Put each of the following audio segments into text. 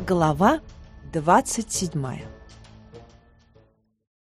Глава двадцать седьмая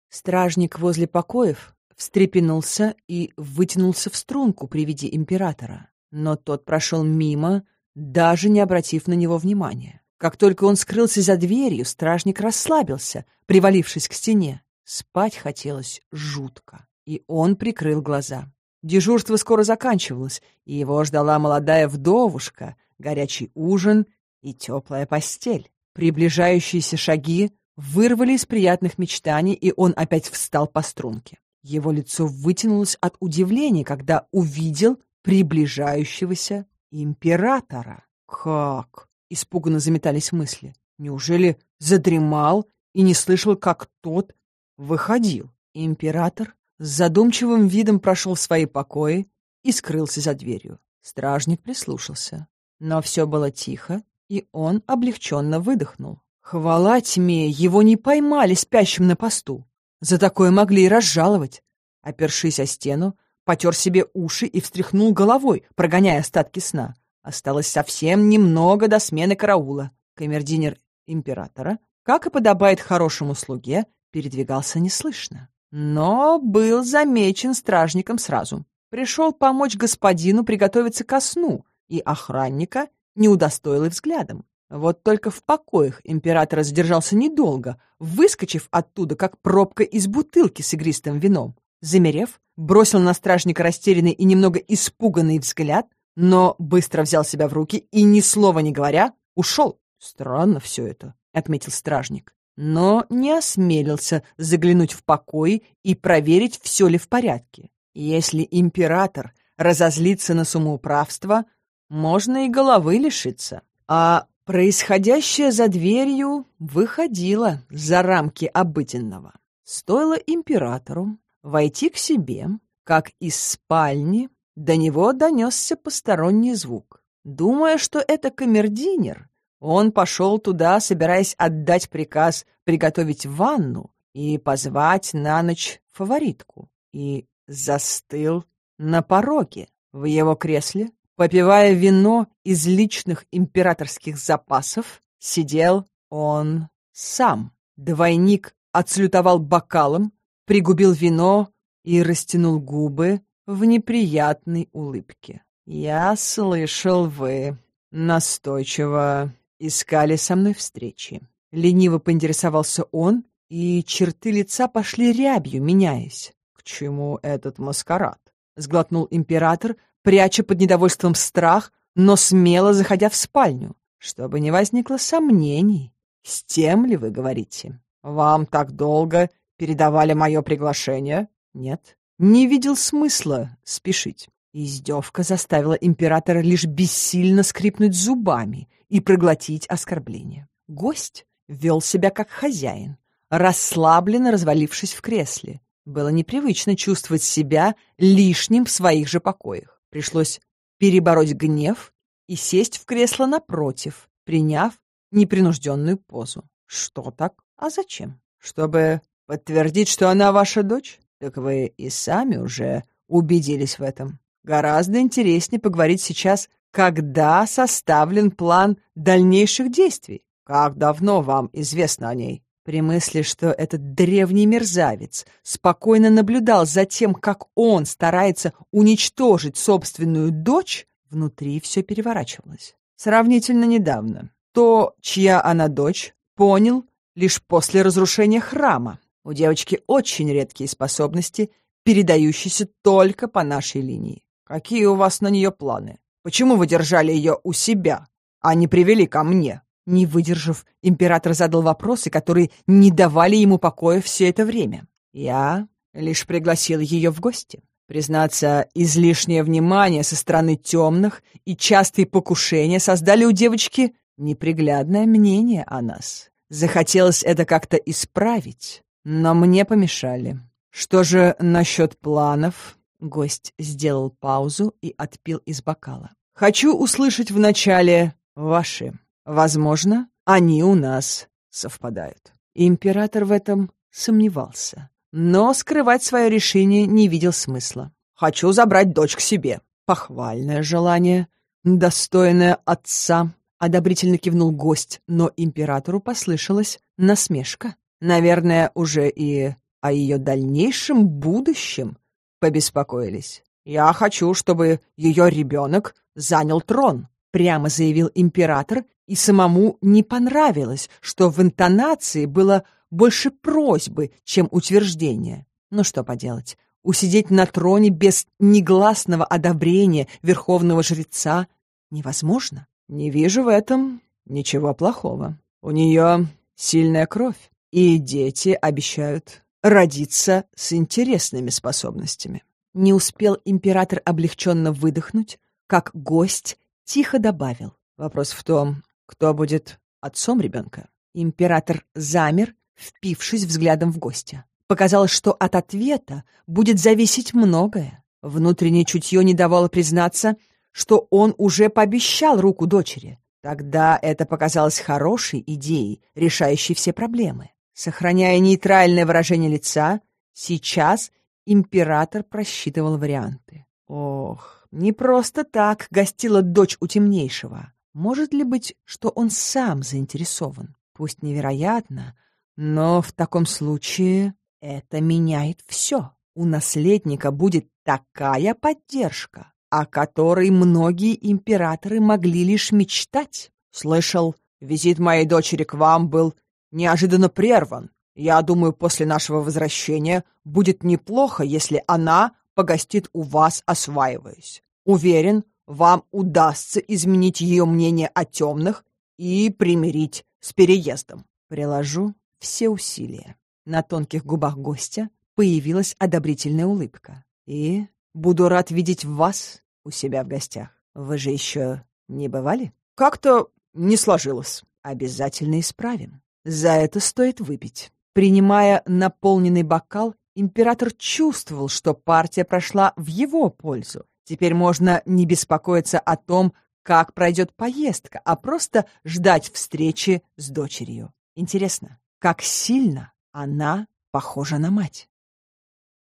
Стражник возле покоев встрепенулся и вытянулся в струнку при виде императора, но тот прошел мимо, даже не обратив на него внимания. Как только он скрылся за дверью, стражник расслабился, привалившись к стене. Спать хотелось жутко, и он прикрыл глаза. Дежурство скоро заканчивалось, и его ждала молодая вдовушка, горячий ужин и теплая постель. Приближающиеся шаги вырвали из приятных мечтаний, и он опять встал по струнке. Его лицо вытянулось от удивления, когда увидел приближающегося императора. «Как?» — испуганно заметались мысли. «Неужели задремал и не слышал, как тот выходил?» Император с задумчивым видом прошел в свои покои и скрылся за дверью. Стражник прислушался. Но все было тихо, и он облегченно выдохнул. Хвала тьме, его не поймали спящим на посту. За такое могли и разжаловать. Опершись о стену, потер себе уши и встряхнул головой, прогоняя остатки сна. Осталось совсем немного до смены караула. Камердинер императора, как и подобает хорошему слуге, передвигался неслышно. Но был замечен стражником сразу. Пришел помочь господину приготовиться ко сну, и охранника не удостоил и взглядом. Вот только в покоях императора задержался недолго, выскочив оттуда, как пробка из бутылки с игристым вином. Замерев, бросил на стражника растерянный и немного испуганный взгляд, но быстро взял себя в руки и, ни слова не говоря, ушел. «Странно все это», — отметил стражник, но не осмелился заглянуть в покой и проверить, все ли в порядке. Если император разозлится на самоуправство, можно и головы лишиться. А происходящее за дверью выходило за рамки обыденного. Стоило императору войти к себе, как из спальни до него донесся посторонний звук. Думая, что это камердинер, он пошел туда, собираясь отдать приказ приготовить ванну и позвать на ночь фаворитку, и застыл на пороге в его кресле Попивая вино из личных императорских запасов, сидел он сам. Двойник отслютовал бокалом, пригубил вино и растянул губы в неприятной улыбке. «Я слышал, вы настойчиво искали со мной встречи». Лениво поинтересовался он, и черты лица пошли рябью, меняясь. «К чему этот маскарад?» — сглотнул император, пряча под недовольством страх, но смело заходя в спальню, чтобы не возникло сомнений. С тем ли вы говорите? Вам так долго передавали мое приглашение? Нет. Не видел смысла спешить. Издевка заставила императора лишь бессильно скрипнуть зубами и проглотить оскорбление. Гость вел себя как хозяин, расслабленно развалившись в кресле. Было непривычно чувствовать себя лишним в своих же покоях. Пришлось перебороть гнев и сесть в кресло напротив, приняв непринужденную позу. Что так? А зачем? Чтобы подтвердить, что она ваша дочь? Так вы и сами уже убедились в этом. Гораздо интереснее поговорить сейчас, когда составлен план дальнейших действий. Как давно вам известно о ней? При мысли, что этот древний мерзавец спокойно наблюдал за тем, как он старается уничтожить собственную дочь, внутри все переворачивалось. Сравнительно недавно. То, чья она дочь, понял лишь после разрушения храма. У девочки очень редкие способности, передающиеся только по нашей линии. Какие у вас на нее планы? Почему вы держали ее у себя, а не привели ко мне? Не выдержав, император задал вопросы, которые не давали ему покоя все это время. Я лишь пригласил ее в гости. Признаться, излишнее внимание со стороны темных и частые покушения создали у девочки неприглядное мнение о нас. Захотелось это как-то исправить, но мне помешали. Что же насчет планов? Гость сделал паузу и отпил из бокала. Хочу услышать вначале ваши. Возможно, они у нас совпадают. Император в этом сомневался, но скрывать свое решение не видел смысла. «Хочу забрать дочь к себе». Похвальное желание, достойное отца. одобрительно кивнул гость, но императору послышалась насмешка. Наверное, уже и о ее дальнейшем будущем побеспокоились. «Я хочу, чтобы ее ребенок занял трон», — прямо заявил император, и самому не понравилось, что в интонации было больше просьбы, чем утверждения. Ну что поделать, усидеть на троне без негласного одобрения верховного жреца невозможно. Не вижу в этом ничего плохого. У нее сильная кровь, и дети обещают родиться с интересными способностями. Не успел император облегченно выдохнуть, как гость тихо добавил. Вопрос в том, кто будет отцом ребенка. Император замер, впившись взглядом в гостя. Показалось, что от ответа будет зависеть многое. Внутреннее чутье не давало признаться, что он уже пообещал руку дочери. Тогда это показалось хорошей идеей, решающей все проблемы. Сохраняя нейтральное выражение лица, сейчас император просчитывал варианты. Ох, не просто так гостила дочь у темнейшего. Может ли быть, что он сам заинтересован? Пусть невероятно, но в таком случае это меняет все. У наследника будет такая поддержка, о которой многие императоры могли лишь мечтать. Слышал, визит моей дочери к вам был неожиданно прерван. Я думаю, после нашего возвращения будет неплохо, если она погостит у вас, осваиваясь. Уверен, вам удастся изменить ее мнение о темных и примирить с переездом. Приложу все усилия. На тонких губах гостя появилась одобрительная улыбка. И буду рад видеть вас у себя в гостях. Вы же еще не бывали? Как-то не сложилось. Обязательно исправим. За это стоит выпить. Принимая наполненный бокал, император чувствовал, что партия прошла в его пользу. Теперь можно не беспокоиться о том, как пройдет поездка, а просто ждать встречи с дочерью. Интересно, как сильно она похожа на мать?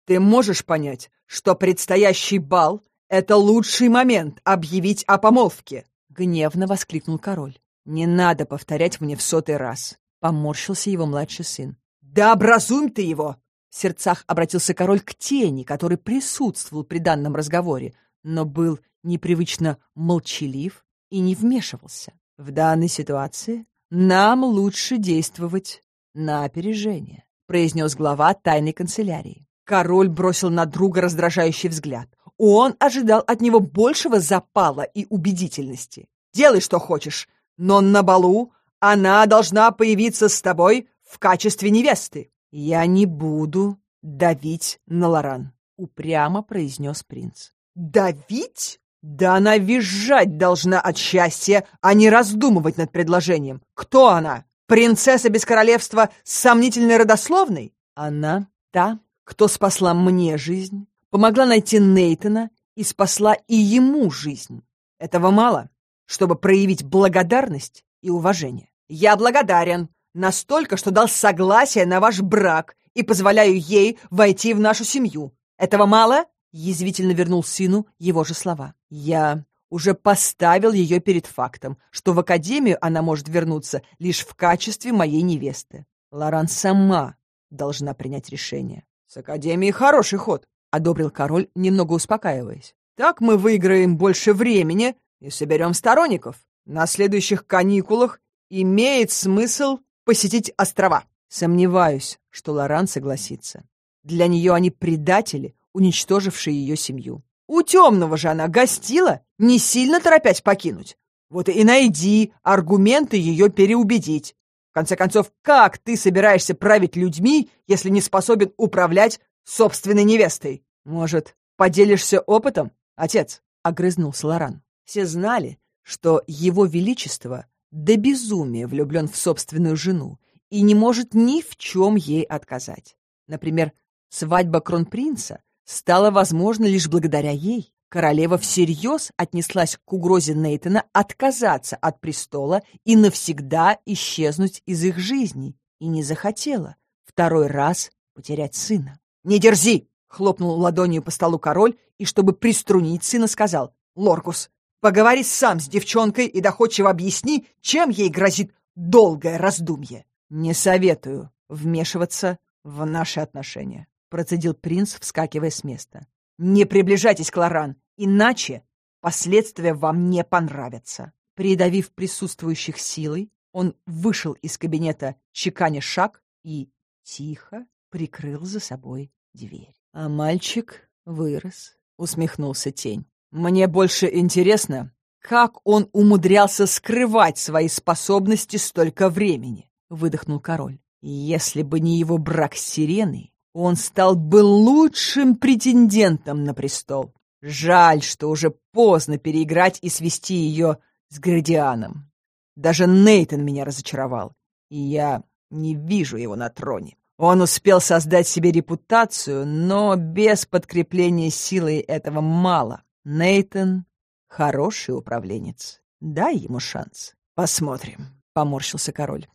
Ты можешь понять, что предстоящий бал — это лучший момент объявить о помолвке? Гневно воскликнул король. Не надо повторять мне в сотый раз. Поморщился его младший сын. Да образуем ты его! В сердцах обратился король к тени, который присутствовал при данном разговоре, но был непривычно молчалив и не вмешивался. В данной ситуации нам лучше действовать на опережение, произнес глава тайной канцелярии. Король бросил на друга раздражающий взгляд. Он ожидал от него большего запала и убедительности. «Делай, что хочешь, но на балу она должна появиться с тобой в качестве невесты». «Я не буду давить на Лоран», — упрямо произнес принц. «Давить?» Да она визжать должна от счастья, а не раздумывать над предложением. Кто она? Принцесса без королевства с сомнительной родословной? Она та, кто спасла мне жизнь, помогла найти Нейтона и спасла и ему жизнь. Этого мало, чтобы проявить благодарность и уважение. Я благодарен настолько, что дал согласие на ваш брак и позволяю ей войти в нашу семью. Этого мало? Язвительно вернул сыну его же слова. «Я уже поставил ее перед фактом, что в академию она может вернуться лишь в качестве моей невесты. Лоран сама должна принять решение». «С академией хороший ход», — одобрил король, немного успокаиваясь. «Так мы выиграем больше времени и соберем сторонников. На следующих каникулах имеет смысл посетить острова». Сомневаюсь, что Лоран согласится. Для нее они предатели, уничтоживший ее семью. У темного же она гостила, не сильно торопясь покинуть. Вот и найди аргументы ее переубедить. В конце концов, как ты собираешься править людьми, если не способен управлять собственной невестой? Может, поделишься опытом, отец? — огрызнулся Лоран. Все знали, что его величество до безумия влюблен в собственную жену и не может ни в чем ей отказать. Например, свадьба кронпринца стало возможно лишь благодаря ей. Королева всерьез отнеслась к угрозе Нейтона отказаться от престола и навсегда исчезнуть из их жизней, и не захотела второй раз потерять сына. «Не дерзи!» — хлопнул ладонью по столу король и, чтобы приструнить сына, сказал, «Лоркус, Поговори сам с девчонкой и доходчиво объясни, чем ей грозит долгое раздумье. Не советую вмешиваться в наши отношения, процедил принц, вскакивая с места. Не приближайтесь к Лоран, иначе последствия вам не понравятся. Придавив присутствующих силой, он вышел из кабинета, чеканя шаг, и тихо прикрыл за собой дверь. А мальчик вырос, усмехнулся тень. Мне больше интересно, как он умудрялся скрывать свои способности столько времени, выдохнул король. Если бы не его брак с Сиреной, он стал бы лучшим претендентом на престол. Жаль, что уже поздно переиграть и свести ее с Градианом. Даже Нейтон меня разочаровал, и я не вижу его на троне. Он успел создать себе репутацию, но без подкрепления силой этого мало. Нейтон — хороший управленец. Дай ему шанс. Посмотрим, — поморщился король.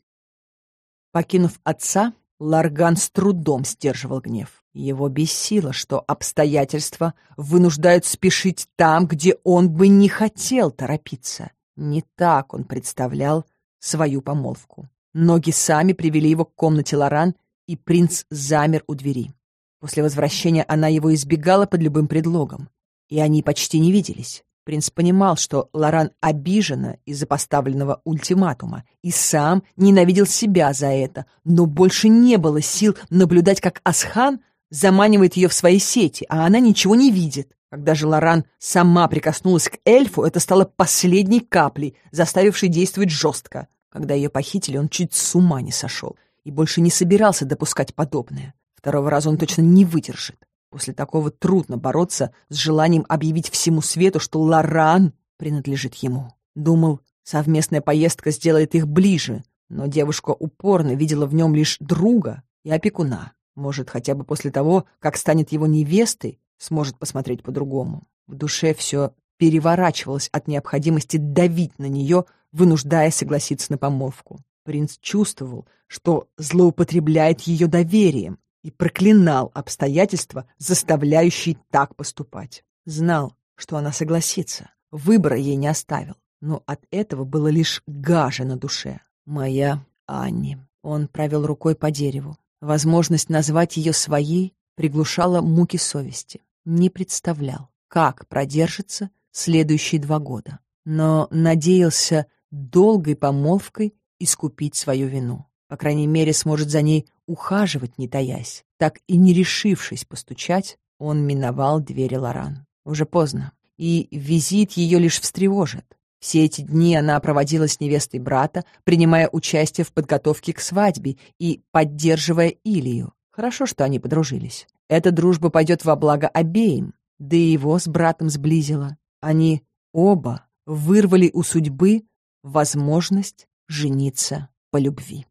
Покинув отца, Ларган с трудом сдерживал гнев. Его бесило, что обстоятельства вынуждают спешить там, где он бы не хотел торопиться. Не так он представлял свою помолвку. Ноги сами привели его к комнате Лоран, и принц замер у двери. После возвращения она его избегала под любым предлогом, и они почти не виделись. Принц понимал, что Лоран обижена из-за поставленного ультиматума и сам ненавидел себя за это, но больше не было сил наблюдать, как Асхан заманивает ее в свои сети, а она ничего не видит. Когда же Лоран сама прикоснулась к эльфу, это стало последней каплей, заставившей действовать жестко. Когда ее похитили, он чуть с ума не сошел и больше не собирался допускать подобное. Второго раза он точно не выдержит. После такого трудно бороться с желанием объявить всему свету, что Лоран принадлежит ему. Думал, совместная поездка сделает их ближе, но девушка упорно видела в нем лишь друга и опекуна. Может, хотя бы после того, как станет его невестой, сможет посмотреть по-другому. В душе все переворачивалось от необходимости давить на нее, вынуждая согласиться на помолвку. Принц чувствовал, что злоупотребляет ее доверием и проклинал обстоятельства, заставляющие так поступать. Знал, что она согласится, выбора ей не оставил, но от этого было лишь гаже на душе. «Моя Анни». Он провел рукой по дереву. Возможность назвать ее своей приглушала муки совести не представлял, как продержится следующие два года, но надеялся долгой помолвкой искупить свою вину. По крайней мере, сможет за ней ухаживать, не таясь. Так и не решившись постучать, он миновал двери Лоран. Уже поздно, и визит ее лишь встревожит. Все эти дни она проводила с невестой брата, принимая участие в подготовке к свадьбе и поддерживая Илью. Хорошо, что они подружились. Эта дружба пойдет во благо обеим, да и его с братом сблизила. Они оба вырвали у судьбы возможность жениться по любви.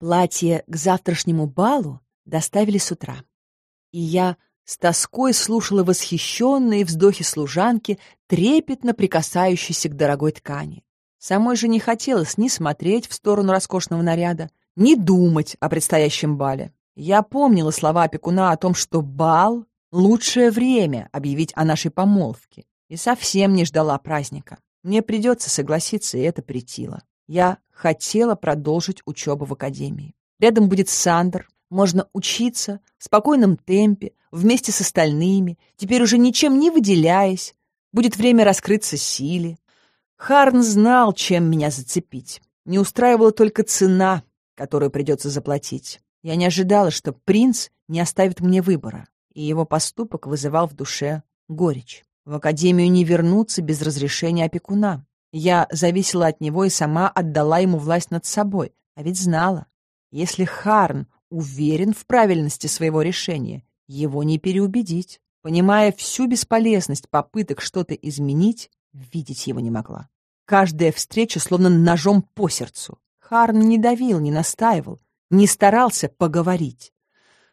Платье к завтрашнему балу доставили с утра, и я с тоской слушала восхищенные вздохи служанки, трепетно прикасающейся к дорогой ткани. Самой же не хотелось ни смотреть в сторону роскошного наряда, ни думать о предстоящем бале. Я помнила слова опекуна о том, что бал — лучшее время объявить о нашей помолвке, и совсем не ждала праздника. Мне придется согласиться, и это притило. Я хотела продолжить учебу в академии. Рядом будет Сандер, можно учиться в спокойном темпе, вместе с остальными, теперь уже ничем не выделяясь. Будет время раскрыться силе. Харн знал, чем меня зацепить. Не устраивала только цена, которую придется заплатить. Я не ожидала, что принц не оставит мне выбора, и его поступок вызывал в душе горечь. В академию не вернуться без разрешения опекуна. Я зависела от него и сама отдала ему власть над собой, а ведь знала, если Харн уверен в правильности своего решения, его не переубедить. Понимая всю бесполезность попыток что-то изменить, видеть его не могла. Каждая встреча словно ножом по сердцу. Харн не давил, не настаивал, не старался поговорить.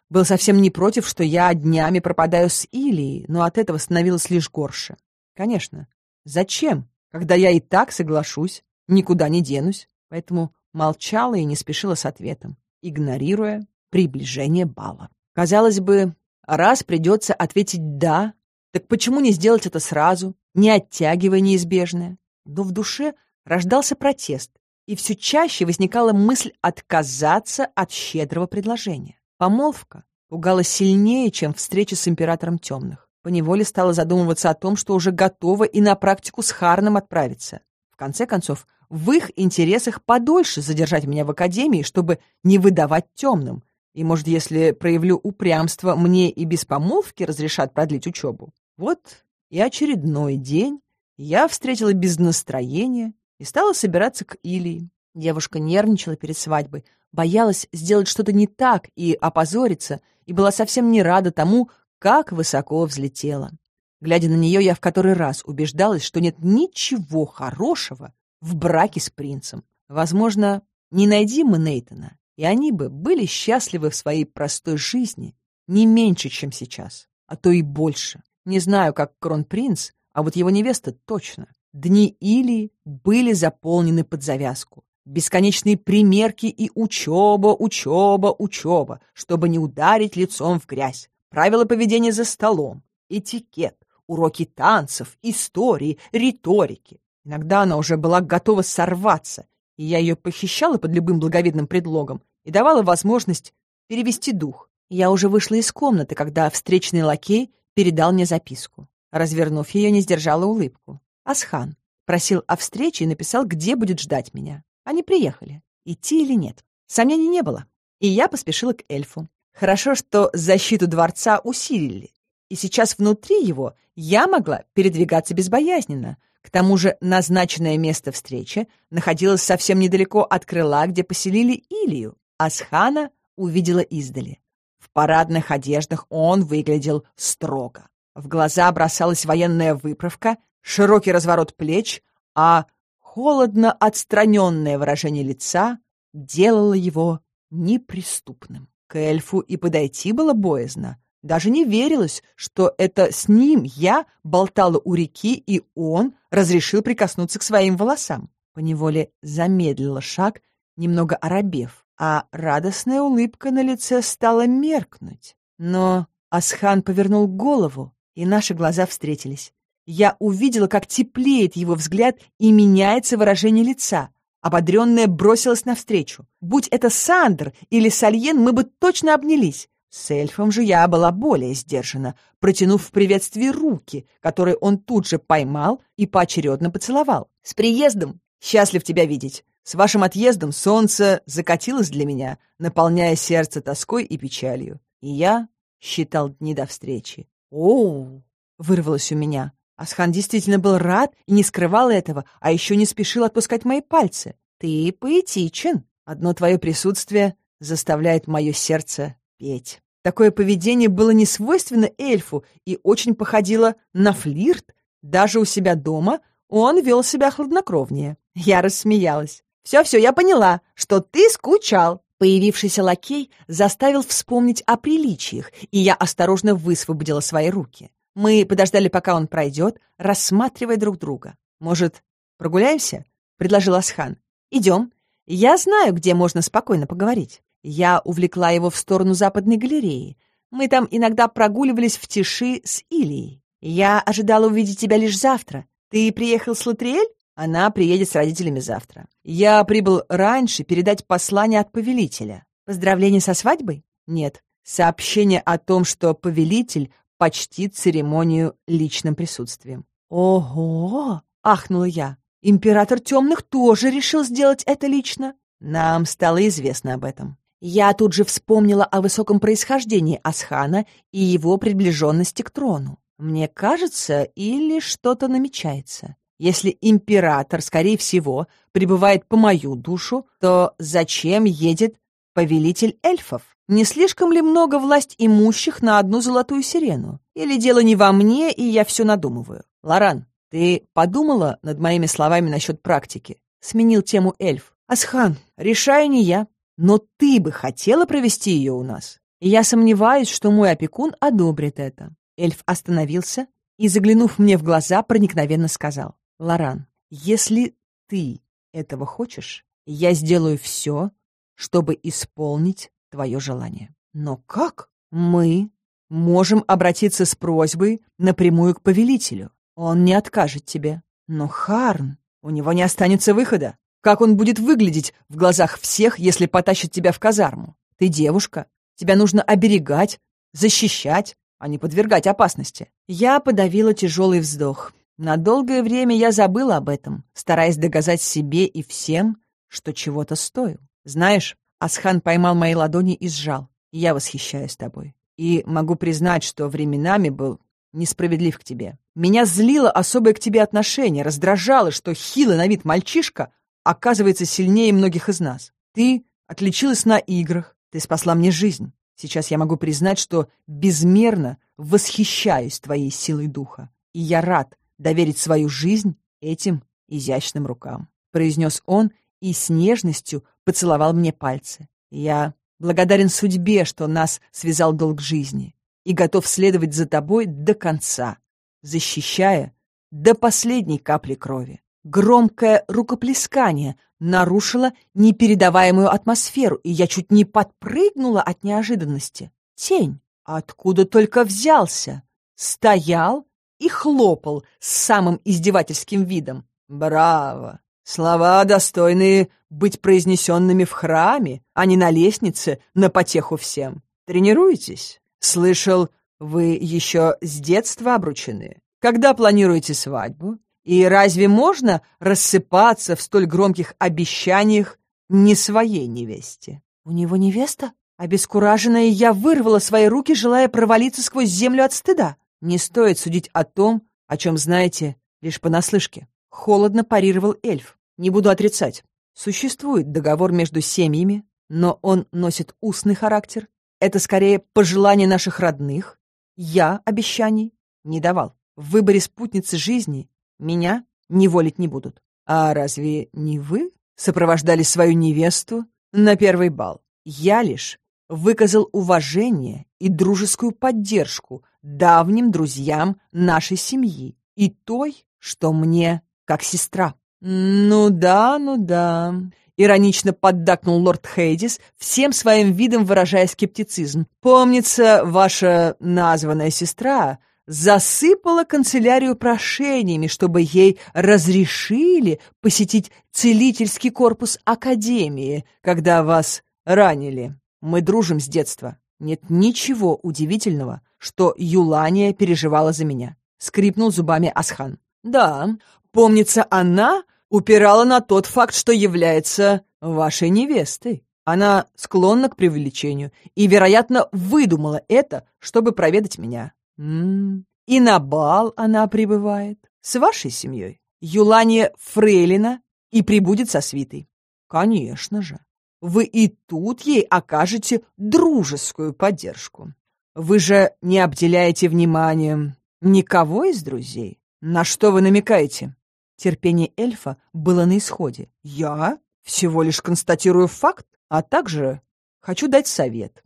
Был совсем не против, что я днями пропадаю с Илией, но от этого становилось лишь горше. Конечно, зачем, когда я и так соглашусь, никуда не денусь, поэтому молчала и не спешила с ответом, игнорируя приближение бала. Казалось бы, раз придется ответить «да», так почему не сделать это сразу, не оттягивая неизбежное. Но в душе рождался протест, и все чаще возникала мысль отказаться от щедрого предложения. Помолвка пугала сильнее, чем встреча с императором темных. Поневоле стала задумываться о том, что уже готова и на практику с Харном отправиться. В конце концов, в их интересах подольше задержать меня в академии, чтобы не выдавать темным. И, может, если проявлю упрямство, мне и без помолвки разрешат продлить учебу. Вот и очередной день я встретила без настроения и стала собираться к Илии. Девушка нервничала перед свадьбой, боялась сделать что-то не так и опозориться, и была совсем не рада тому, как высоко взлетела. Глядя на нее, я в который раз убеждалась, что нет ничего хорошего в браке с принцем. Возможно, не найди мы Нейтона, и они бы были счастливы в своей простой жизни не меньше, чем сейчас, а то и больше. Не знаю, как кронпринц, а вот его невеста точно. Дни Илии были заполнены под завязку. Бесконечные примерки и учеба, учеба, учеба, чтобы не ударить лицом в грязь. Правила поведения за столом, этикет, уроки танцев, истории, риторики. Иногда она уже была готова сорваться, и я ее похищала под любым благовидным предлогом и давала возможность перевести дух. Я уже вышла из комнаты, когда встречный лакей передал мне записку. Развернув ее, не сдержала улыбку. Асхан просил о встрече и написал, где будет ждать меня. Они приехали. Идти или нет? Сомнений не было. И я поспешила к эльфу. Хорошо, что защиту дворца усилили, и сейчас внутри его я могла передвигаться безбоязненно. К тому же назначенное место встречи находилось совсем недалеко от крыла, где поселили Илью. Асхана увидела издали. В парадных одеждах он выглядел строго. В глаза бросалась военная выправка, широкий разворот плеч, а холодно отстраненное выражение лица делало его неприступным. К эльфу и подойти было боязно. Даже не верилось, что это с ним я болтала у реки, и он разрешил прикоснуться к своим волосам. Поневоле замедлила шаг, немного оробев, а радостная улыбка на лице стала меркнуть. Но Асхан повернул голову, и наши глаза встретились. Я увидела, как теплеет его взгляд и меняется выражение лица. Ободренная бросилась навстречу. Будь это Сандр или Сальен, мы бы точно обнялись. С эльфом же я была более сдержана, протянув в приветствии руки, которые он тут же поймал и поочередно поцеловал. «С приездом! Счастлив тебя видеть! С вашим отъездом солнце закатилось для меня, наполняя сердце тоской и печалью. И я считал дни до встречи. «Оу!» — вырвалось у меня. Асхан действительно был рад и не скрывал этого, а еще не спешил отпускать мои пальцы. «Ты поэтичен. Одно твое присутствие заставляет мое сердце петь». Такое поведение было не свойственно эльфу и очень походило на флирт. Даже у себя дома он вел себя хладнокровнее. Я рассмеялась. «Все-все, я поняла, что ты скучал». Появившийся лакей заставил вспомнить о приличиях, и я осторожно высвободила свои руки. Мы подождали, пока он пройдет, рассматривая друг друга. «Может, прогуляемся?» — предложил Асхан. «Идем. Я знаю, где можно спокойно поговорить». Я увлекла его в сторону западной галереи. Мы там иногда прогуливались в тиши с Илией. Я ожидала увидеть тебя лишь завтра. Ты приехал с Латриэль? Она приедет с родителями завтра. Я прибыл раньше передать послание от повелителя. Поздравление со свадьбой? Нет. Сообщение о том, что повелитель почтит церемонию личным присутствием. Ого! Ахнула я. Император темных тоже решил сделать это лично. Нам стало известно об этом. Я тут же вспомнила о высоком происхождении Асхана и его приближенности к трону. Мне кажется, или что-то намечается. Если император, скорее всего, прибывает по мою душу, то зачем едет повелитель эльфов? Не слишком ли много власть имущих на одну золотую сирену? Или дело не во мне, и я все надумываю? Лоран, ты подумала над моими словами насчет практики? Сменил тему эльф. Асхан, решаю не я. Но ты бы хотела провести ее у нас? И я сомневаюсь, что мой опекун одобрит это. Эльф остановился и, заглянув мне в глаза, проникновенно сказал. Лоран, если ты этого хочешь, я сделаю все, чтобы исполнить твое желание. Но как? Мы можем обратиться с просьбой напрямую к повелителю. Он не откажет тебе. Но Харн, у него не останется выхода. Как он будет выглядеть в глазах всех, если потащит тебя в казарму? Ты девушка. Тебя нужно оберегать, защищать, а не подвергать опасности. Я подавила тяжелый вздох. На долгое время я забыла об этом, стараясь доказать себе и всем, что чего-то стою. Знаешь, Асхан поймал мои ладони и сжал. Я восхищаюсь тобой. И могу признать, что временами был несправедлив к тебе. Меня злило особое к тебе отношение, раздражало, что хилый на вид мальчишка оказывается сильнее многих из нас. Ты отличилась на играх, ты спасла мне жизнь. Сейчас я могу признать, что безмерно восхищаюсь твоей силой духа. И я рад доверить свою жизнь этим изящным рукам», — произнес он и с нежностью поцеловал мне пальцы. «Я благодарен судьбе, что нас связал долг жизни, и готов следовать за тобой до конца, защищая до последней капли крови. Громкое рукоплескание нарушило непередаваемую атмосферу, и я чуть не подпрыгнула от неожиданности. Тень, откуда только взялся, стоял и хлопал с самым издевательским видом. «Браво! Слова, достойные быть произнесенными в храме, а не на лестнице на потеху всем. Тренируетесь? Слышал, вы еще с детства обручены. Когда планируете свадьбу? И разве можно рассыпаться в столь громких обещаниях не своей невесте? У него невеста? Обескураженная, я вырвала свои руки, желая провалиться сквозь землю от стыда. Не стоит судить о том, о чем знаете лишь понаслышке. Холодно парировал эльф. Не буду отрицать. Существует договор между семьями, но он носит устный характер. Это скорее пожелание наших родных. Я обещаний не давал. В выборе спутницы жизни меня не волить не будут. А разве не вы сопровождали свою невесту на первый бал? Я лишь выказал уважение и дружескую поддержку давним друзьям нашей семьи и той, что мне как сестра. «Ну да, ну да», — иронично поддакнул лорд Хейдис, всем своим видом выражая скептицизм. «Помнится, ваша названная сестра засыпала канцелярию прошениями, чтобы ей разрешили посетить целительский корпус Академии, когда вас ранили. Мы дружим с детства. Нет ничего удивительного, что Юлания переживала за меня. Скрипнул зубами Асхан. Да, помнится, она упирала на тот факт, что является вашей невестой. Она склонна к привлечению и, вероятно, выдумала это, чтобы проведать меня. М -м, и на бал она прибывает с вашей семьей. Юлания Фрейлина и прибудет со свитой. Конечно же. Вы и тут ей окажете дружескую поддержку. Вы же не обделяете вниманием никого из друзей. На что вы намекаете? Терпение эльфа было на исходе. Я всего лишь констатирую факт, а также хочу дать совет.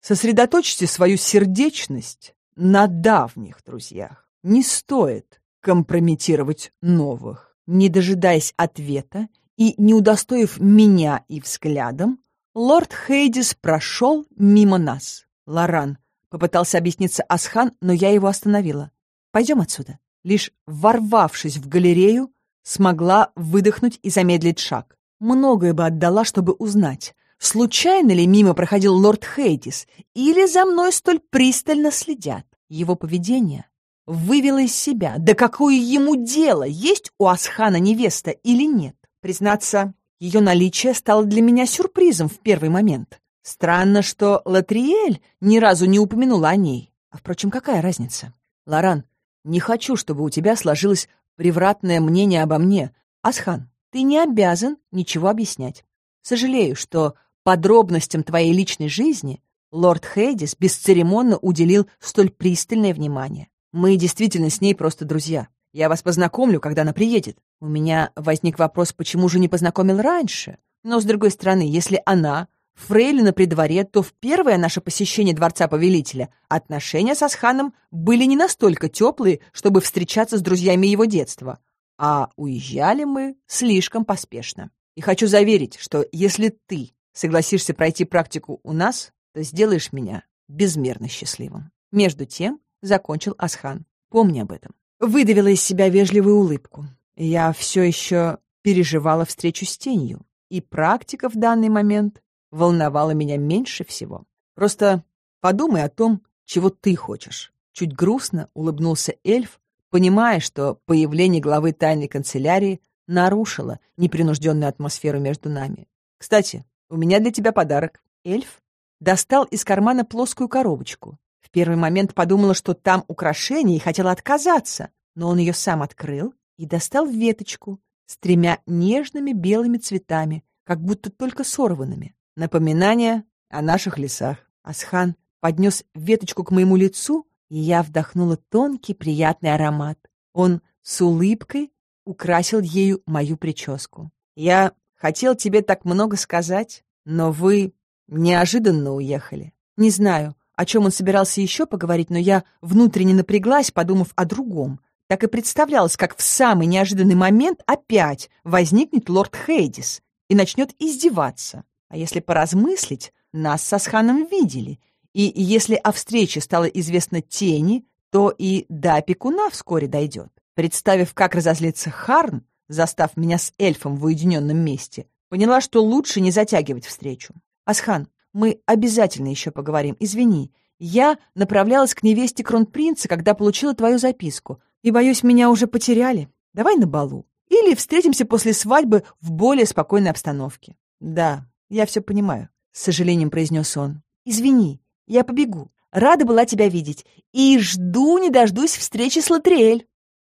Сосредоточьте свою сердечность на давних друзьях. Не стоит компрометировать новых. Не дожидаясь ответа и не удостоив меня и взглядом, лорд Хейдис прошел мимо нас. Лоран попытался объясниться Асхан, но я его остановила. «Пойдем отсюда». Лишь ворвавшись в галерею, смогла выдохнуть и замедлить шаг. Многое бы отдала, чтобы узнать, Случайно ли мимо проходил лорд Хейдис, или за мной столь пристально следят? Его поведение вывело из себя. Да какое ему дело, есть у Асхана невеста или нет? Признаться, ее наличие стало для меня сюрпризом в первый момент. Странно, что Латриэль ни разу не упомянула о ней. А, впрочем, какая разница? Лоран, не хочу, чтобы у тебя сложилось превратное мнение обо мне. Асхан, ты не обязан ничего объяснять. Сожалею, что Подробностям твоей личной жизни лорд Хейдис бесцеремонно уделил столь пристальное внимание. Мы действительно с ней просто друзья. Я вас познакомлю, когда она приедет. У меня возник вопрос, почему же не познакомил раньше? Но, с другой стороны, если она фрейлина при дворе, то в первое наше посещение дворца повелителя отношения со Сханом были не настолько теплые, чтобы встречаться с друзьями его детства. А уезжали мы слишком поспешно. И хочу заверить, что если ты Согласишься пройти практику у нас, то сделаешь меня безмерно счастливым. Между тем закончил Асхан. Помни об этом. выдавила из себя вежливую улыбку. Я все еще переживала встречу с тенью, и практика в данный момент волновала меня меньше всего. Просто подумай о том, чего ты хочешь. Чуть грустно улыбнулся эльф, понимая, что появление главы тайной канцелярии нарушило непринужденную атмосферу между нами. Кстати, у меня для тебя подарок. Эльф достал из кармана плоскую коробочку. В первый момент подумала, что там украшение, и хотела отказаться, но он ее сам открыл и достал веточку с тремя нежными белыми цветами, как будто только сорванными. Напоминание о наших лесах. Асхан поднес веточку к моему лицу, и я вдохнула тонкий приятный аромат. Он с улыбкой украсил ею мою прическу. «Я хотел тебе так много сказать, но вы неожиданно уехали. Не знаю, о чем он собирался еще поговорить, но я внутренне напряглась, подумав о другом. Так и представлялось, как в самый неожиданный момент опять возникнет лорд Хейдис и начнет издеваться. А если поразмыслить, нас со Сханом видели, и если о встрече стало известно тени, то и до опекуна вскоре дойдет. Представив, как разозлится Харн, застав меня с эльфом в уединенном месте, поняла, что лучше не затягивать встречу. «Асхан, мы обязательно еще поговорим. Извини, я направлялась к невесте кронпринца, когда получила твою записку, и, боюсь, меня уже потеряли. Давай на балу. Или встретимся после свадьбы в более спокойной обстановке». «Да, я все понимаю», — с сожалением произнес он. «Извини, я побегу. Рада была тебя видеть. И жду не дождусь встречи с Латриэль».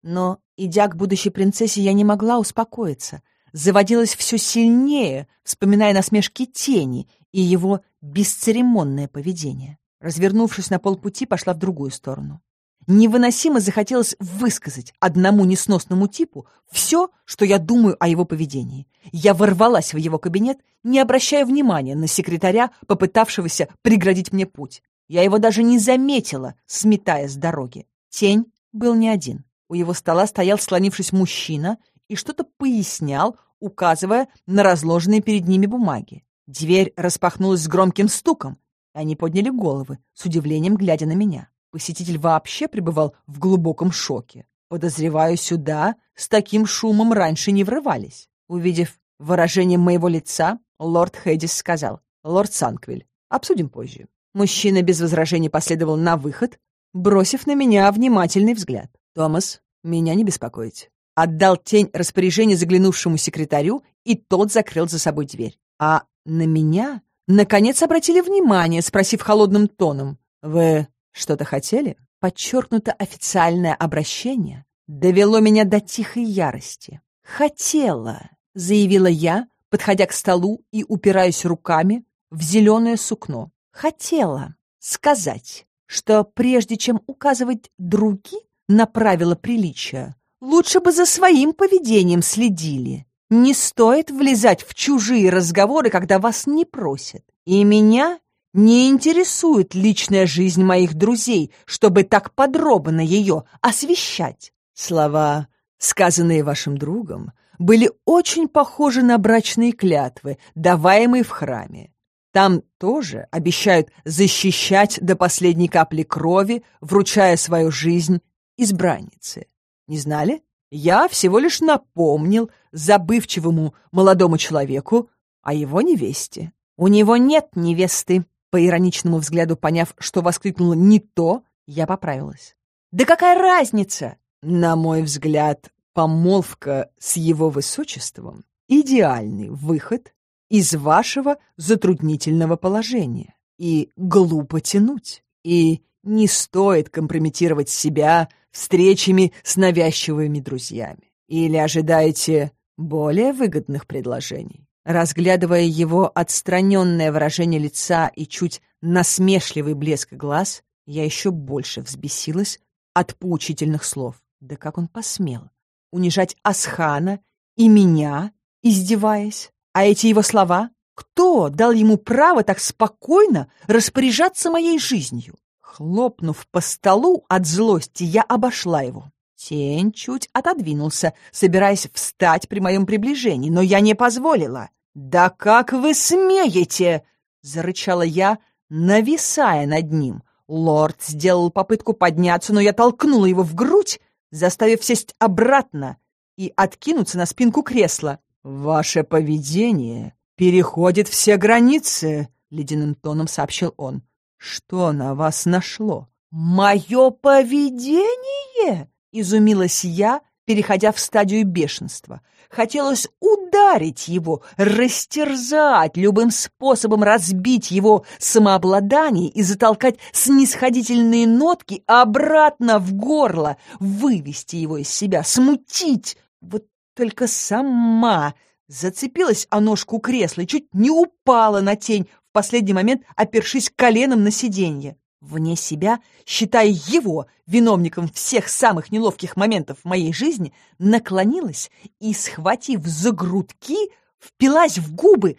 Но, идя к будущей принцессе, я не могла успокоиться. Заводилась все сильнее, вспоминая насмешки тени и его бесцеремонное поведение. Развернувшись на полпути, пошла в другую сторону. Невыносимо захотелось высказать одному несносному типу все, что я думаю о его поведении. Я ворвалась в его кабинет, не обращая внимания на секретаря, попытавшегося преградить мне путь. Я его даже не заметила, сметая с дороги. Тень был не один. У его стола стоял, склонившись, мужчина и что-то пояснял, указывая на разложенные перед ними бумаги. Дверь распахнулась с громким стуком, и они подняли головы, с удивлением глядя на меня. Посетитель вообще пребывал в глубоком шоке. Подозреваю, сюда с таким шумом раньше не врывались. Увидев выражение моего лица, лорд Хэддис сказал, «Лорд Санквиль, обсудим позже». Мужчина без возражений последовал на выход, бросив на меня внимательный взгляд. «Томас, меня не беспокоить». Отдал тень распоряжения заглянувшему секретарю, и тот закрыл за собой дверь. А на меня, наконец, обратили внимание, спросив холодным тоном, «Вы что-то хотели? Подчеркнуто официальное обращение довело меня до тихой ярости. «Хотела», — заявила я, подходя к столу и упираясь руками в зеленое сукно. «Хотела сказать, что прежде чем указывать другим на правила приличия, лучше бы за своим поведением следили. Не стоит влезать в чужие разговоры, когда вас не просят. И меня не интересует личная жизнь моих друзей, чтобы так подробно ее освещать. Слова, сказанные вашим другом, были очень похожи на брачные клятвы, даваемые в храме. Там тоже обещают защищать до последней капли крови, вручая свою жизнь избраннице. Не знали? Я всего лишь напомнил забывчивому молодому человеку о его невесте. У него нет невесты, по ироничному взгляду поняв, что воскликнула не то, я поправилась. «Да какая разница?» На мой взгляд, помолвка с его высочеством — идеальный выход из вашего затруднительного положения. И глупо тянуть. И не стоит компрометировать себя встречами с навязчивыми друзьями. Или ожидаете более выгодных предложений? Разглядывая его отстраненное выражение лица и чуть насмешливый блеск глаз, я еще больше взбесилась от поучительных слов. Да как он посмел унижать Асхана и меня, издеваясь? А эти его слова? Кто дал ему право так спокойно распоряжаться моей жизнью? Хлопнув по столу от злости, я обошла его. Тень чуть отодвинулся, собираясь встать при моем приближении, но я не позволила. «Да как вы смеете!» — зарычала я, нависая над ним. Лорд сделал попытку подняться, но я толкнула его в грудь, заставив сесть обратно и откинуться на спинку кресла. «Ваше поведение переходит все границы», — ледяным тоном сообщил он. «Что на вас нашло?» «Мое поведение?» — изумилась я, переходя в стадию бешенства. Хотелось ударить его, растерзать, любым способом разбить его самообладание и затолкать снисходительные нотки обратно в горло, вывести его из себя, смутить. Вот только сама зацепилась о ножку кресла и чуть не упала на тень, в последний момент опершись коленом на сиденье вне себя, считая его виновником всех самых неловких моментов в моей жизни, наклонилась и, схватив за грудки, впилась в губы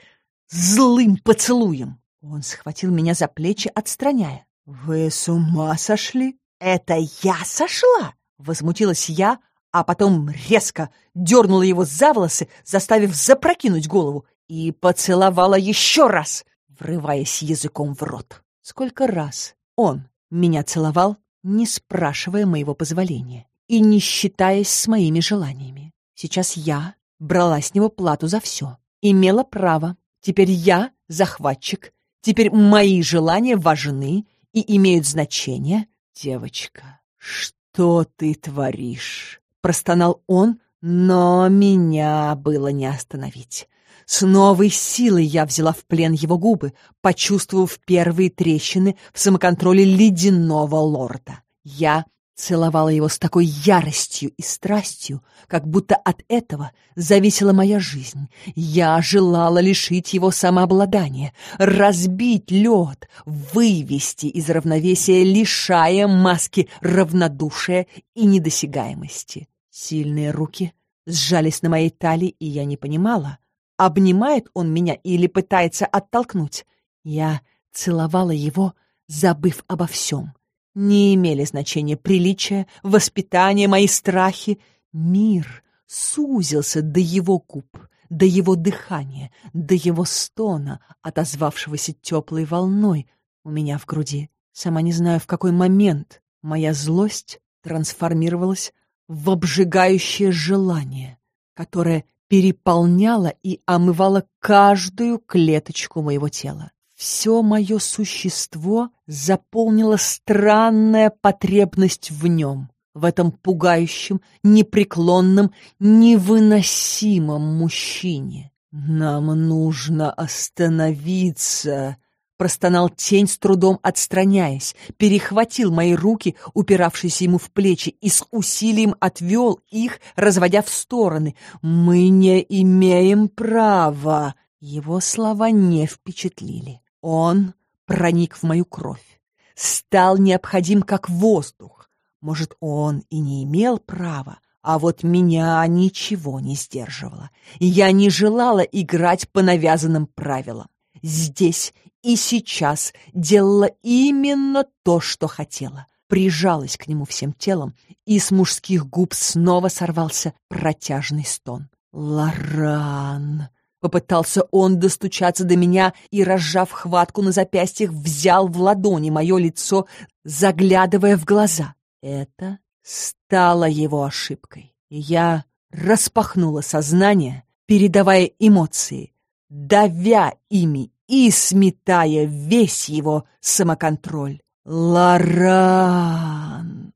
злым поцелуем. Он схватил меня за плечи, отстраняя. «Вы с ума сошли?» «Это я сошла?» — возмутилась я, а потом резко дернула его за волосы, заставив запрокинуть голову, и поцеловала еще раз, врываясь языком в рот. Сколько раз он меня целовал, не спрашивая моего позволения и не считаясь с моими желаниями. Сейчас я брала с него плату за все. Имела право. Теперь я захватчик. Теперь мои желания важны и имеют значение. Девочка, что ты творишь? Простонал он, но меня было не остановить. С новой силой я взяла в плен его губы, почувствовав первые трещины в самоконтроле ледяного лорда. Я целовала его с такой яростью и страстью, как будто от этого зависела моя жизнь. Я желала лишить его самообладания, разбить лед, вывести из равновесия, лишая маски равнодушия и недосягаемости. Сильные руки сжались на моей талии, и я не понимала, Обнимает он меня или пытается оттолкнуть? Я целовала его, забыв обо всем. Не имели значения приличия, воспитание, мои страхи. Мир сузился до его губ, до его дыхания, до его стона, отозвавшегося теплой волной у меня в груди. Сама не знаю, в какой момент моя злость трансформировалась в обжигающее желание, которое переполняла и омывала каждую клеточку моего тела. Все мое существо заполнила странная потребность в нем, в этом пугающем, непреклонном, невыносимом мужчине. «Нам нужно остановиться», Простонал тень с трудом отстраняясь, перехватил мои руки, упиравшиеся ему в плечи, и с усилием отвел их, разводя в стороны. «Мы не имеем права!» Его слова не впечатлили. Он проник в мою кровь, стал необходим как воздух. Может, он и не имел права, а вот меня ничего не сдерживало. Я не желала играть по навязанным правилам. Здесь и сейчас делала именно то, что хотела. Прижалась к нему всем телом, и с мужских губ снова сорвался протяжный стон. «Лоран!» Попытался он достучаться до меня и, разжав хватку на запястьях, взял в ладони мое лицо, заглядывая в глаза. Это стало его ошибкой. Я распахнула сознание, передавая эмоции, давя ими и сметая весь его самоконтроль. «Лоран!»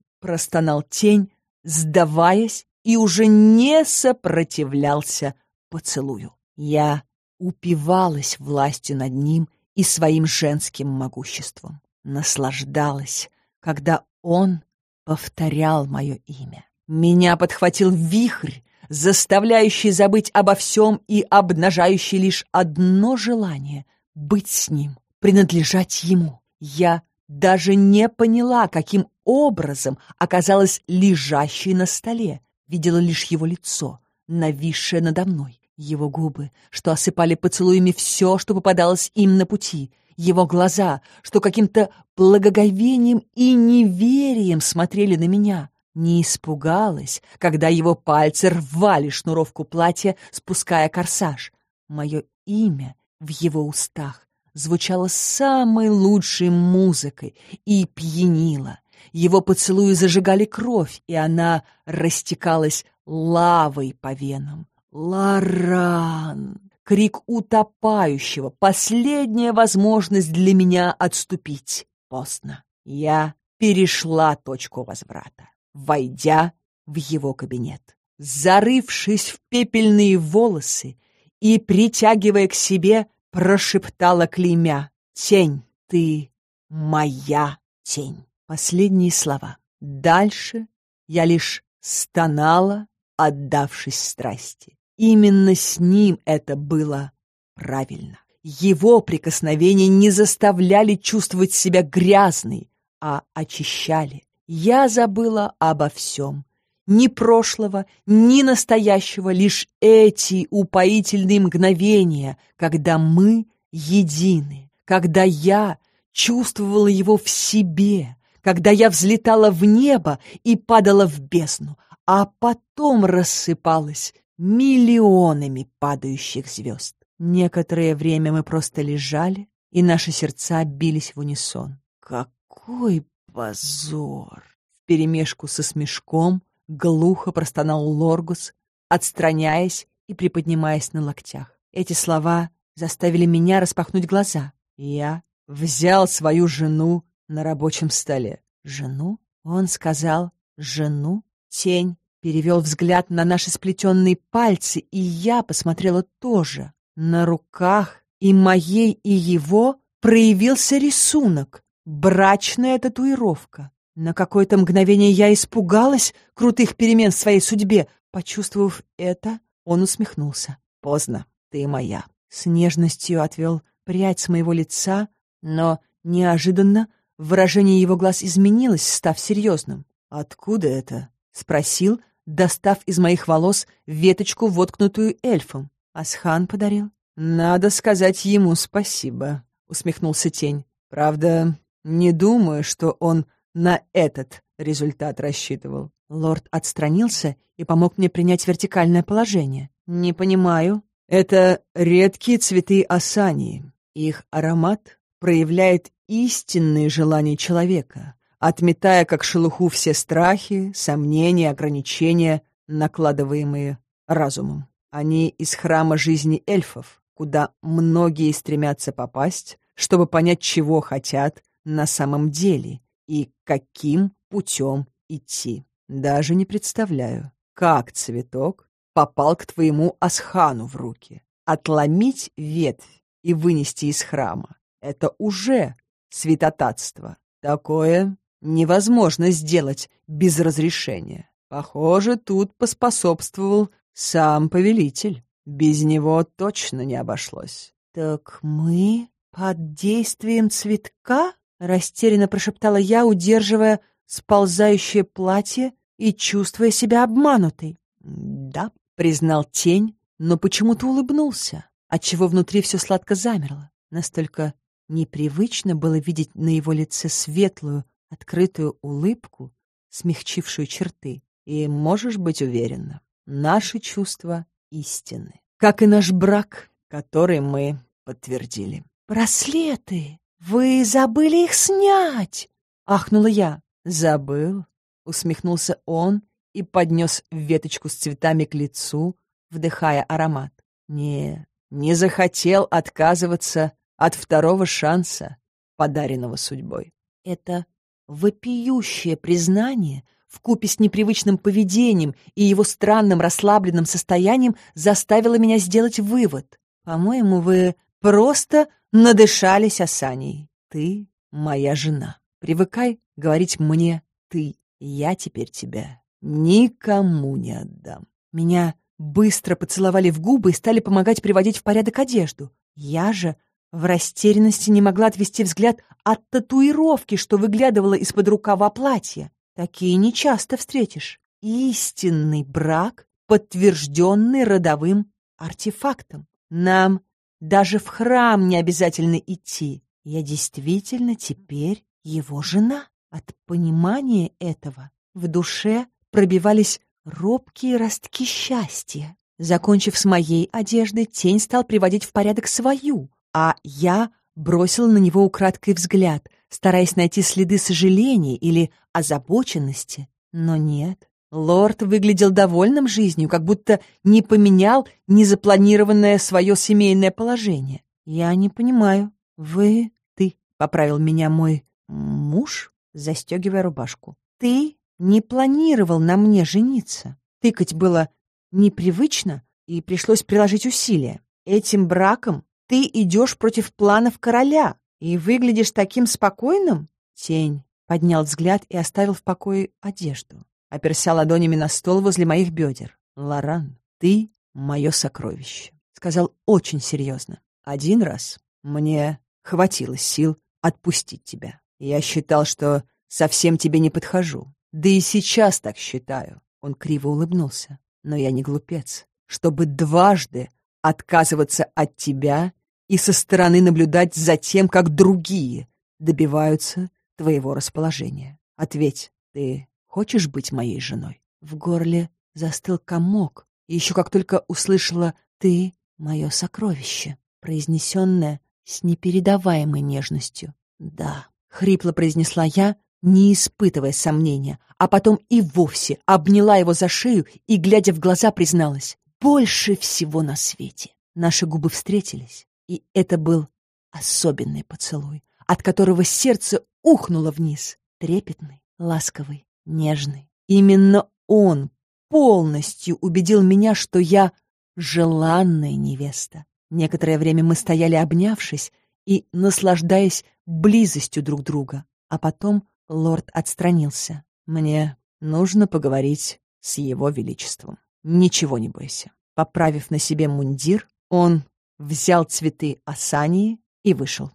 — простонал тень, сдаваясь и уже не сопротивлялся поцелую. Я упивалась властью над ним и своим женским могуществом, наслаждалась, когда он повторял мое имя. Меня подхватил вихрь, заставляющий забыть обо всем и обнажающий лишь одно желание — быть с ним, принадлежать ему. Я даже не поняла, каким образом оказалась лежащей на столе. Видела лишь его лицо, нависшее надо мной, его губы, что осыпали поцелуями все, что попадалось им на пути, его глаза, что каким-то благоговением и неверием смотрели на меня. Не испугалась, когда его пальцы рвали шнуровку платья, спуская корсаж. Мое имя в его устах звучало самой лучшей музыкой и пьянило, Его поцелуи зажигали кровь, и она растекалась лавой по венам. «Лоран!» Крик утопающего, последняя возможность для меня отступить. Поздно. Я перешла точку возврата, войдя в его кабинет. Зарывшись в пепельные волосы и, притягивая к себе, прошептала клеймя «Тень, ты моя тень». Последние слова. Дальше я лишь стонала, отдавшись страсти. Именно с ним это было правильно. Его прикосновения не заставляли чувствовать себя грязной, а очищали. Я забыла обо всем. Ни прошлого, ни настоящего, лишь эти упоительные мгновения, когда мы едины, когда я чувствовала его в себе, когда я взлетала в небо и падала в бездну, а потом рассыпалась миллионами падающих звезд. Некоторое время мы просто лежали, и наши сердца бились в унисон. Какой позор! Вперемешку со смешком глухо простонал Лоргус, отстраняясь и приподнимаясь на локтях. Эти слова заставили меня распахнуть глаза. Я взял свою жену на рабочем столе. Жену? Он сказал «жену». Тень перевел взгляд на наши сплетенные пальцы, и я посмотрела тоже. На руках и моей, и его проявился рисунок, брачная татуировка. На какое-то мгновение я испугалась крутых перемен в своей судьбе. Почувствовав это, он усмехнулся. «Поздно, ты моя». С нежностью отвел прядь с моего лица, но неожиданно выражение его глаз изменилось, став серьезным. «Откуда это?» — спросил, достав из моих волос веточку, воткнутую эльфом. Асхан подарил. «Надо сказать ему спасибо», — усмехнулся тень. «Правда, не думаю, что он на этот результат рассчитывал». Лорд отстранился и помог мне принять вертикальное положение. «Не понимаю». «Это редкие цветы осании. Их аромат проявляет истинные желания человека, отметая как шелуху все страхи, сомнения, ограничения, накладываемые разумом. Они из храма жизни эльфов, куда многие стремятся попасть, чтобы понять, чего хотят на самом деле и каким путем идти. Даже не представляю, как цветок попал к твоему асхану в руки. Отломить ветвь и вынести из храма — это уже святотатство. Такое невозможно сделать без разрешения. Похоже, тут поспособствовал сам повелитель. Без него точно не обошлось. «Так мы под действием цветка?» — растерянно прошептала я, удерживая сползающее платье и чувствуя себя обманутой. «Да», — признал тень, но почему-то улыбнулся, отчего внутри все сладко замерло. Настолько непривычно было видеть на его лице светлую, открытую улыбку, смягчившую черты. И можешь быть уверена, наши чувства истинны, как и наш брак, который мы подтвердили. «Браслеты! Вы забыли их снять!» — ахнула я. «Забыл?» — усмехнулся он и поднес веточку с цветами к лицу, вдыхая аромат. «Не, не захотел отказываться от второго шанса, подаренного судьбой». Это вопиющее признание вкупе с непривычным поведением и его странным расслабленным состоянием заставило меня сделать вывод. По-моему, вы просто надышались Асаней. Ты моя жена. Привыкай говорить мне «ты». Я теперь тебя никому не отдам. Меня быстро поцеловали в губы и стали помогать приводить в порядок одежду. Я же в растерянности не могла отвести взгляд от татуировки, что выглядывала из-под рукава платья. Такие нечасто встретишь. Истинный брак, подтвержденный родовым артефактом. Нам даже в храм не обязательно идти. Я действительно теперь его жена. От понимания этого в душе пробивались робкие ростки счастья. Закончив с моей одеждой, тень стал приводить в порядок свою, а я бросила на него украдкой взгляд, стараясь найти следы сожаления или озабоченности. Но нет. Лорд выглядел довольным жизнью, как будто не поменял незапланированное свое семейное положение. «Я не понимаю. Вы... ты...» — поправил меня мой муж, застегивая рубашку. «Ты не планировал на мне жениться. Тыкать было непривычно, и пришлось приложить усилия. Этим браком ты идешь против планов короля и выглядишь таким спокойным?» Тень поднял взгляд и оставил в покое одежду оперся ладонями на стол возле моих бедер. «Лоран, ты — мое сокровище», — сказал очень серьезно. «Один раз мне хватило сил отпустить тебя. Я считал, что совсем тебе не подхожу. Да и сейчас так считаю». Он криво улыбнулся. «Но я не глупец, чтобы дважды отказываться от тебя и со стороны наблюдать за тем, как другие добиваются твоего расположения. Ответь, ты Хочешь быть моей женой?» В горле застыл комок, и еще как только услышала «ты — мое сокровище», произнесенное с непередаваемой нежностью. «Да», — хрипло произнесла я, не испытывая сомнения, а потом и вовсе обняла его за шею и, глядя в глаза, призналась «больше всего на свете». Наши губы встретились, и это был особенный поцелуй, от которого сердце ухнуло вниз, трепетный, ласковый, нежный. Именно он полностью убедил меня, что я желанная невеста. Некоторое время мы стояли обнявшись и наслаждаясь близостью друг друга, а потом лорд отстранился. Мне нужно поговорить с его величеством. Ничего не бойся. Поправив на себе мундир, он взял цветы Асании и вышел.